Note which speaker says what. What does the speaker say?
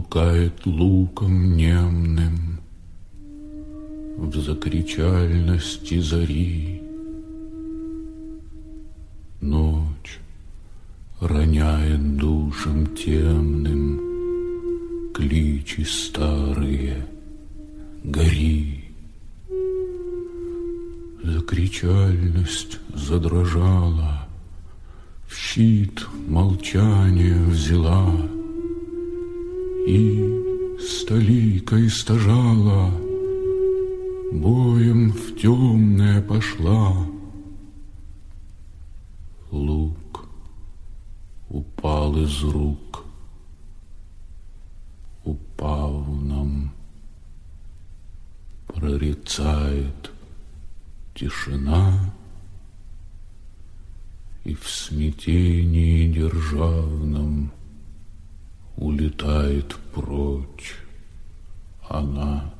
Speaker 1: лукает луком немным В закричальности зари. Ночь роняет душам темным Кличи старые, гори. Закричальность задрожала, В щит молчание взяла И столикой стажала, Боем в темное пошла. Лук упал из рук, Упав нам, прорицает тишина, И в смятении державном прочь она.